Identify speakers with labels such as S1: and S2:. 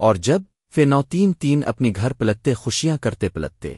S1: اور جب فے تین تین اپنی گھر پلٹتے خوشیاں کرتے پلٹتے۔